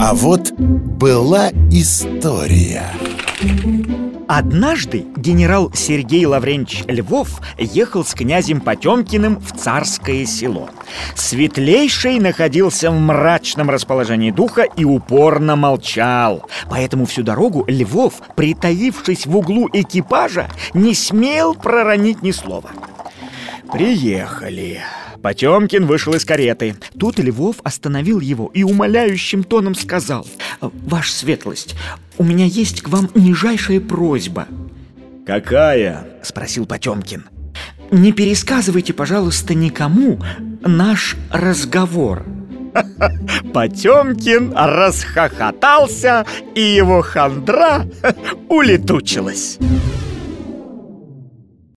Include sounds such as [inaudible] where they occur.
А вот была история Однажды генерал Сергей Лавренч Львов ехал с князем Потемкиным в царское село. Светлейший находился в мрачном расположении духа и упорно молчал. Поэтому всю дорогу Львов, притаившись в углу экипажа, не смел проронить ни слова. Приехали. Потемкин вышел из кареты. Тут Львов остановил его и умоляющим тоном сказал «Ваша светлость, у меня есть к вам нижайшая просьба». «Какая?» – спросил Потемкин. «Не пересказывайте, пожалуйста, никому наш разговор». [laughs] Потемкин расхохотался, и его хандра [laughs] улетучилась.